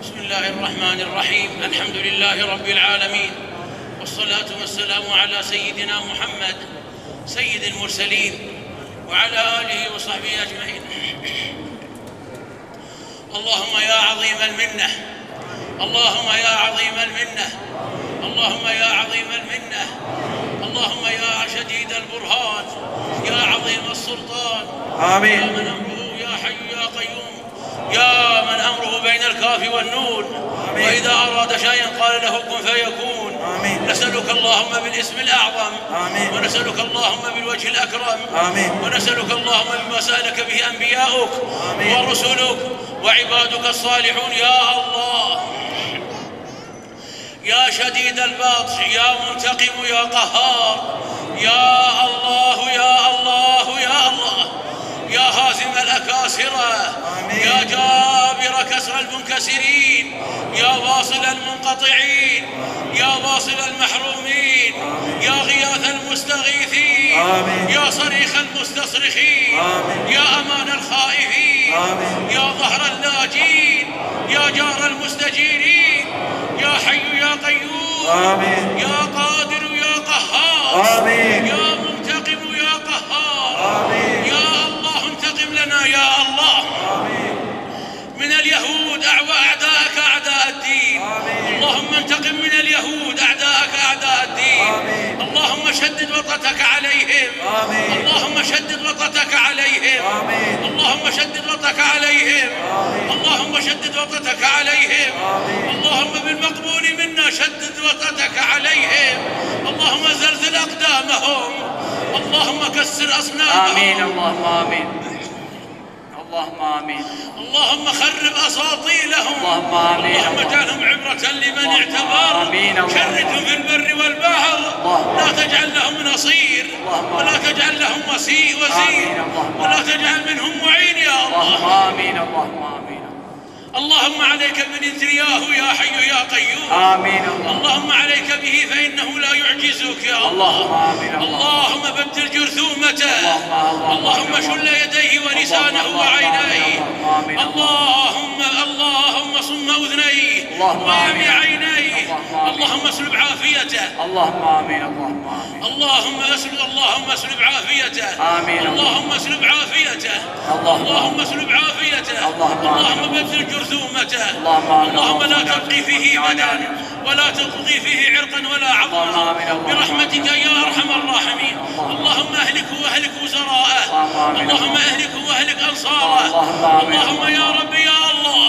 بسم الله الرحمن الرحيم. الحمد لله رب العالمين. والصلاة والسلام على سيدنا محمد سيد المرسلين وعلى آله وصحبه أجمعين. اللهم يا عظيم المنة اللهم يا عظيم المنة اللهم يا عظيم المنة اللهم يا شديد البرهان يا عظيم السلطان. آمين. يا من أمره يا حي يا قيوم يا من أمره بين الكاف والنون آمين. وإذا أراد شيئا قال له كن فيكون آمين. نسألك اللهم بالاسم الأعظم آمين. ونسألك اللهم بالوجه الأكرم آمين. ونسألك اللهم بما سألك به أنبياؤك آمين. ورسلك وعبادك الصالحون يا الله يا شديد البطش يا منتقم يا قهار يا الله يا الله يا الله يا هازم الأكاسرة آمين. يا جابر كسر المنكسرين يا واصل المنقطعين يا واصل المحرومين يا غياث المستغيثين. يا صريخ المستصرخين. يا أمان الخائفين. يا ظهر اللاجين يا جار المستجيرين يا حي يا قيوم. يا قادر يا قهار. يا منتقم يا قهار آمين. يا الله انتقم لنا يا الله من أعوى أعداءك أعداء الدين. آمين. اللهم انتقم من اليهود أعداءك أعداء الدين. آمين. اللهم شدد وطأتك عليهم. آمين. اللهم شدد وطأتك عليهم. آمين. اللهم شدد وطأتك عليهم. اللهم شدد وطأتك عليهم. اللهم بالمقبول منا شدد وطأتك عليهم. اللهم زلزل أقدامهم. اللهم كسر أصنامهم. آمين. اللهم آمين. اللهم آمين اللهم خرب أساطيلهم اللهم آمين. اللهم اجعلهم عبرة لمن اعتبر. اللهم شردهم في البر والبحر. لا تجعل لهم نصير. ولا تجعل لهم وسيء وزير. ولا تجعل منهم معين يا اللهم الله آمين اللهم آمين اللهم عليك بنترياه يا حي يا قيوم. آمين. اللهم اللهم عليك به فإنه لا يعجزك يا الله. اللهم آمين. اللهم اللهم بدل جرثومته. اللهم- اللهم شل يديه ولسانه وعينيه. اللهم اللهم صم اللهم وامي. عينيه. اللهم اسلب عافيته. اللهم آمين اللهم آمين. اللهم اسلب اللهم اسلب عافيته. آمين. اللهم اسلب عافيته. اللهم- اسلب عافيته. اللهم بدل جرثومته. اللهم. اللهم لا تبقي فيه. بدا ولا تبقي فيه عرقا ولا عظما برحمتك يا أرحم الراحمين. اللهم اهلكه وأهلك وزراءه. اللهم اهلكه وأهلك أنصاره. اللهم يا رب يا الله.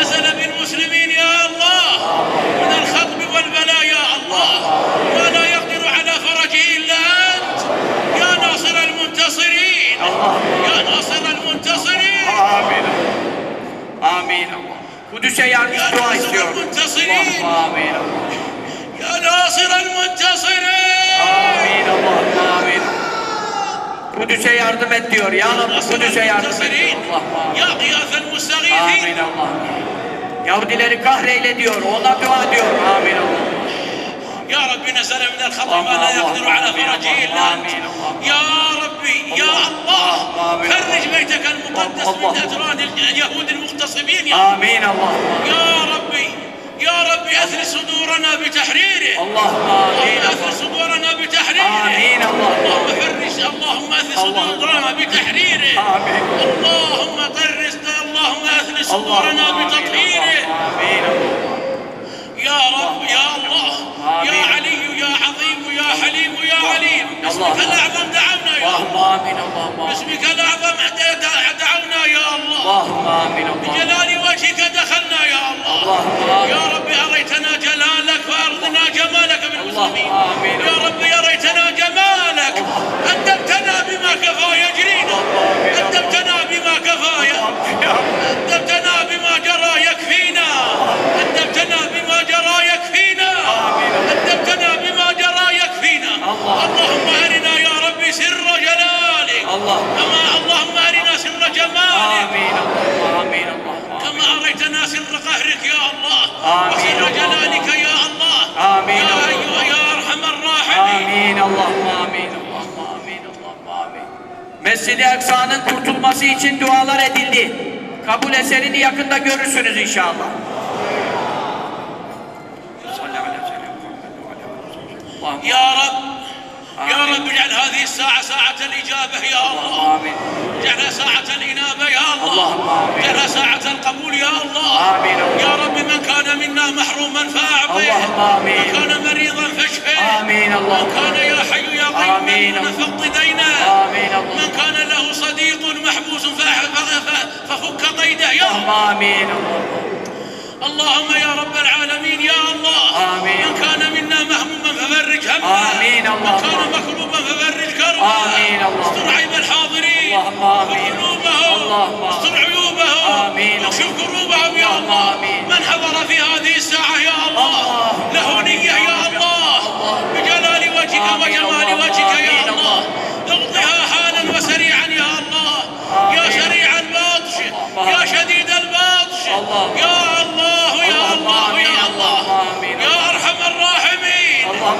نزل بالمسلمين يا الله. المنتصرين Allah'ım amin. يا ناصر المنتصرين Amin Allah'ım amin. Kudüs'e yardım et diyor. Ya Rabbi ناصر Kudüs'e yardım et diyor. المنتصرين Allah'ım amin. يا غياث Amin المستغيثين Allah'ım. Yahudileri kahreyle diyor. Ona dua diyor. Amin Allah'ım. يا ربي نزل من الخطر ما لا يقدر على فرجه الا انت يا ربي يا الله فرج بيتك المقدس من ادران اليهود المغتصبين يا Amin Allah'ım. يا ربي يا ربي اثر صدورنا بتحريره. اللهم اثر صدورنا بتحريره آمين اللهم. فرج اللهم اثر صدورنا بتحريره آمين. اللهم طرس اللهم اثر صدورنا بتطهيره Allah'ım. يا رب يا الله يا. علي عظيم يا حليم يا عليم. باسمك الاعظم دعونا يا الله Allah'ım amin. باسمك الاعظم دعونا يا الله Allah'ım amin Allah'ım. بجلال وجهك دخلنا يا الله اللهم آمين. يا رب أريتنا جلالك فأرضنا جمالك بالمسلمين اللهم آمين. يا رب Mescid-i Aksa'nın kurtulması için dualar edildi. Kabul eserini yakında görürsünüz inşallah. يا رب يا رب اجعل هذه الساعة ساعة الإجابة يا الله اجعلها ساعة الإنابة يا الله اجعلها ساعة القبول يا الله آمين. يا من كان منا محروما فأعطه اللهم. من كان مريضا فاشفه. آمين اللهم من كان يا حي يا قيوم فاقض دينه. آمين اللهم من كان له صديق محبوس ففك قيده. يا اللهم آمين اللهم يا رب العالمين يا الله. آمين. من كان منا مهموما ففرج همه. آمين من اللهم. كان مكروبا ففرج كربه. آمين اللهم. استر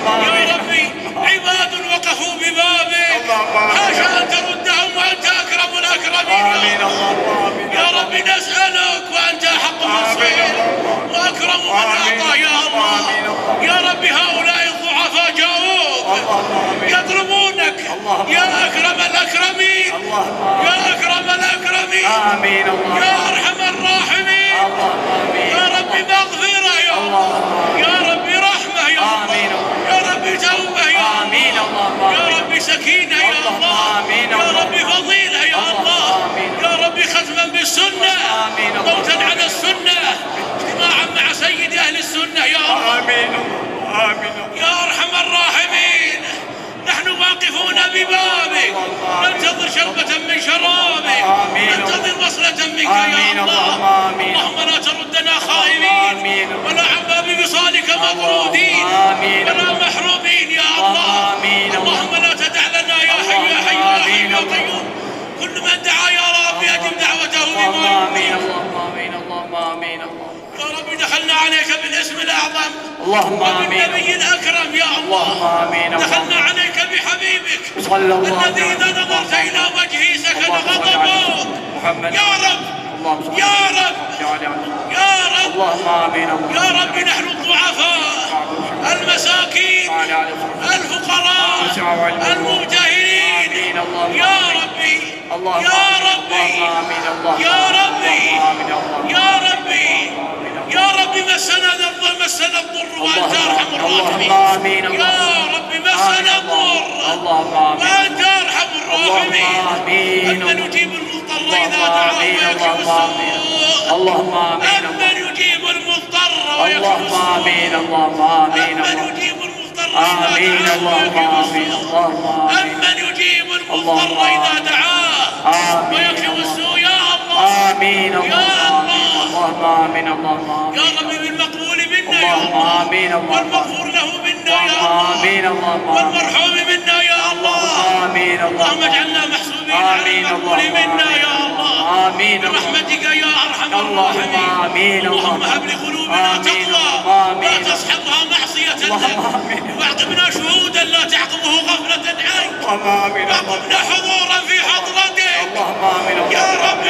يا. ربي عباد وقفوا ببابك. حاشا ان تردهم وأنت أكرم الأكرمين. يا آمين. الله اللهم آمين. يا رب نسألك وأنت أحق سئل وأكرم من. أعطى. يا الله. يا رب هؤلاء الضعفاء جاءوك آمين. يطلبونك يا أكرم الأكرمين. يا أكرم الأكرمين. اللهم يا أرحم الراحمين. يا رب مغفرة اللهم. موتا على السنة. اجتماعا مع سيد أهل السنة. يا الله آمين. آمين. يا أرحم الراحمين. نحن واقفون ببابك. ننتظر شربة من شرابك. ننتظر وصلة منك يا الله. اللهم لا تردنا خائبين. ولا عن باب وصالك مطرودين. ولا محرومين يا الله. اللهم لا تدع لنا يا حي يا حي يا حي. يا قيوم. كل من دعا يا اللهم اللهم يا رب دخلنا عليك بالاسم الأعظم. اللهم آمين. وبالنبي الأكرم يا الله. اللهم آمين دخلنا عليك بحبيبك. صلى الله الذي إذا عليه نظرت إلى وجهه سكن غضبك محمد. يا رب. اللهم يا رب. يا رب. اللهم آمين اللهم يا رب نحن الضعفاء. المساكين. الفقراء. المبتهلين آمين. اللهم يا ربي اللهم يا ربي آمين. اللهم يا ربي يا ربي يا ربي مسنا الضر مسنا الضر وانت أرحم الراحمين اللهم آمين. يا ربي مسنا الضر وانت أرحم الراحمين. امن يجيب المضطر إذا اللهم دعاه ويكشف السوء. اللهم آمين. امن يجيب المضطر ويكشف آمين. اللهم آمين. امن اللهم يجيب المضطر آمين. دعاه اللهم ويكشف السوء. اللهم اللهم اذا دعاه. ويكشف السوء يا الله. آمين. يا اللهم آمين. الله اللهم يا رب بالمقبول منا يا الله. آمين. والمغفور له منا يا الله. آمين. اللهم والمرحوم منا يا الله. آمين. اللهم اجعلنا محسوبين على المقبول منا. يا الله. آمين. برحمتك يا أرحم اللهم الراحمين. اللهم هب لقلوبنا تقوى. لا تصحبها آمين. واعقبنا شهودا لا تعقبه غفلة آمين واعقبنا حضورا في آمين يا رب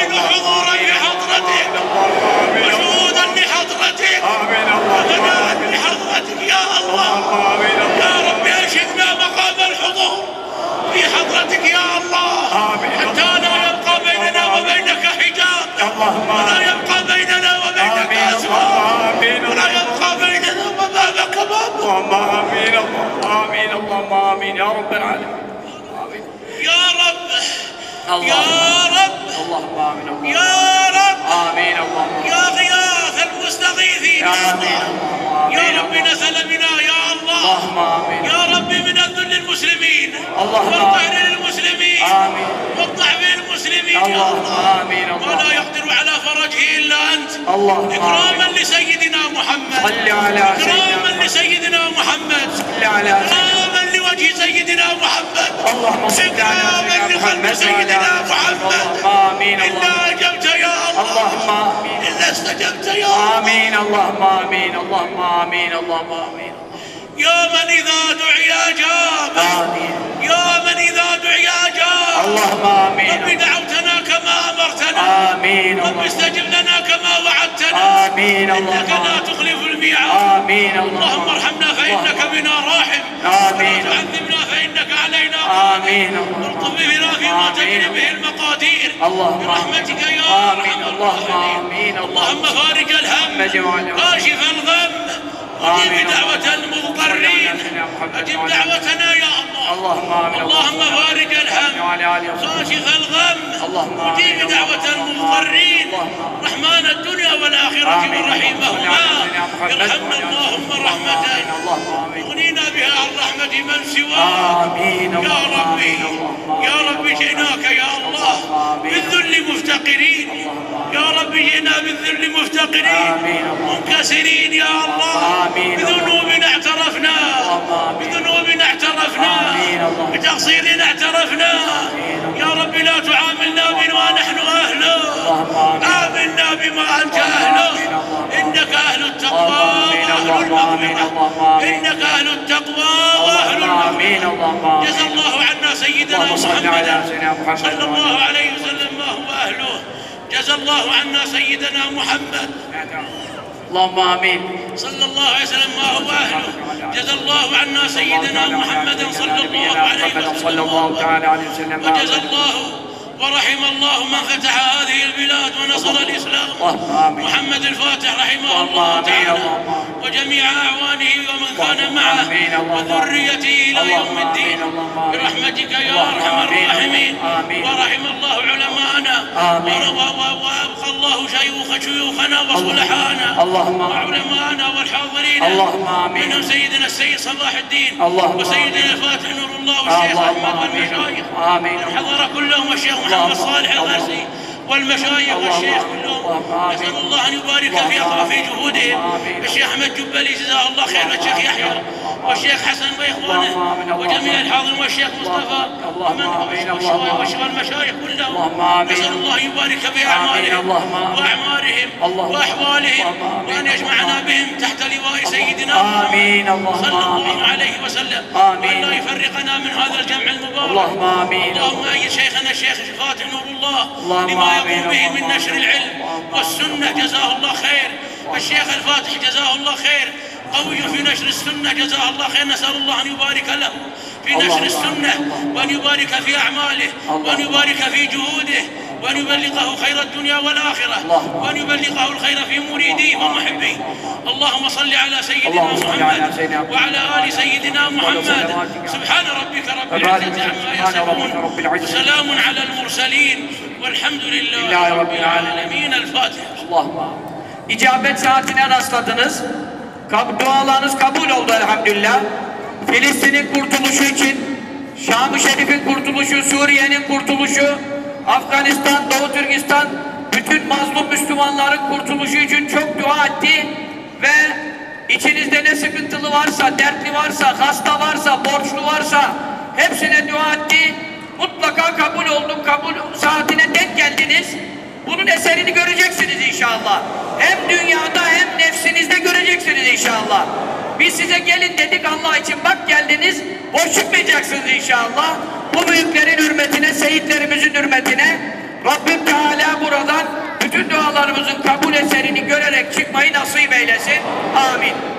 اللهم آمين اللهم آمين اللهم آمين. يا رب العالمين. يا رب. يا رب. اللهم آمين اللهم يا رب. آمين اللهم يا غياث المستغيثين يا رب نزل بنا يا الله. يا رب من الذل المسلمين. اللهم للمسلمين. آمين. اللهم الله. آمين. ولا اللهم يقدر على فرجه إلا أنت. اللهم إكراما آمين. لسيدنا محمد. صل على إكراما سيدنا لسيدنا محمد. صل على إكراما لوجه سيدنا محمد. اللهم صل على سيدنا لقلب محمد. سيدنا آمين. إلا أجبت يا الله. اللهم إلا استجبت يا الله. آمين. اللهم آمين. اللهم آمين. اللهم آمين. يا من إذا دعي أجاب. آمين. يا من إذا اللهم رب آمين دعوتنا كما أمرتنا. آمين. رب استجب لنا كما وعدتنا. إنك اللهم لا تخلف الميعاد. آمين. اللهم اللهم ارحمنا فإنك بنا راحم. آمين. ولا تعذبنا فإنك علينا اللهم والطف بنا فيما تجري. به المقادير. اللهم برحمتك يا اللهم الراحمين. اللهم فارج الهم. كاشف الغم. أجب دعوة المضطرين. أجب دعوتنا يا الله اللهم آمين. اللهم فارج الهم كاشف الغم آمين. دعوة المضطرين رحمن الدنيا والآخرة. ورحيمهما. ارحمنا اللهم رحمة أغنينا بها عن رحمة من سواك. يا ربي يا ربي جئناك يا الله. بالذل مفتقرين. يا ربي جئنا بالذل مفتقرين. منكسرين يا الله. بذنوبنا اعترفنا. بذنوبنا اعترفنا. بتقصيرنا اعترفنا. يا ربي لا تعاملنا بما نحن أهله. آمين. آمنا بما أنت أهله. إنك أهل التقوى وأهل المغفرة. إنك أهل التقوى وأهل المغفرة. جزا الله عنا سيدنا محمدا. صلى الله عليه وسلم. ما هو أهله؟ جزا الله عنا سيدنا محمد. اللهم آمين. صلى الله عليه وسلم. ما هو أهله؟ جزا الله عنا سيدنا محمدا صلى الله عليه وسلم. صلى الله ورحم الله من فتح هذه البلاد ونصر الإسلام. محمد الفاتح رحمه الله تعالى. وجميع أعوانه ومن كان معه وذريته إلى يوم الدين. برحمتك يا أرحم الراحمين. ورحم الله علماءنا آمين. ور- و- و- وأبقى الله شيوخ شيوخنا وصلحانا اللهم آمين. وعلماءنا والحاضرين اللهم آمين. منهم سيدنا السيد صلاح الدين اللهم وسيدنا. الفاتح نور الله والشيخ آمين. والمشايخ آمين. الحضر كلهم والشيخ محمد صالح الغرسي والمشايخ والشيخ كلهم. نسأل الله أن يبارك في في جهودهم. الشيخ أحمد جبلي جزاه الله خير والشيخ يحيى والشيخ حسن. اللهم وجميع. الحاضرين والشيخ مصطفى ومن والشيخ المشايخ كلهم. نسأل الله يبارك في وأحوالهم اللهم آمين. وأن يجمعنا بهم تحت لواء سيدنا اللهم صلى الله. عليه وسلم. وأن لا يفرقنا من هذا الجمع المبارك اللهم آمين. اللهم أيد شيخنا الشيخ فاتح نور الله لما. يقوم به من نشر. العلم والسنة جزاه الله خير الشيخ الفاتح جزاه الله خير قوي في نشر السنة جزاه الله خير نسأل الله أن يبارك له في نشر اللهم السنة. وأن يبارك في أعماله وأن اللهم يبارك في جهوده وأن يبلغه خير الدنيا والآخرة اللهم وأن يبلغه الخير في مريديه ومحبيه اللهم صل على سيدنا اللهم محمد. وعلى آل سيدنا محمد. سبحان ربك رب العزة عما يصفون. وسلام على المرسلين والحمد لله رب العالمين الفاتحة Allah'ım. İcabet saatine rastladınız. Dualarınız kabul oldu elhamdülillah. Filistin'in kurtuluşu için, Şam-ı Şerif'in kurtuluşu, Suriye'nin kurtuluşu, Afganistan, Doğu Türkistan, bütün mazlum Müslümanların kurtuluşu için çok dua etti ve içinizde ne sıkıntılı varsa, dertli varsa, hasta varsa, borçlu varsa hepsine dua etti. Mutlaka kabul oldu, kabul saatine denk geldiniz. Bunun eserini göreceksiniz inşallah. Hem dünyada inşallah. Biz size gelin dedik Allah için bak geldiniz. Boş çıkmayacaksınız inşallah. Bu büyüklerin hürmetine, seyitlerimizin hürmetine Rabbim Teala buradan bütün dualarımızın kabul eserini görerek çıkmayı nasip eylesin. Amin.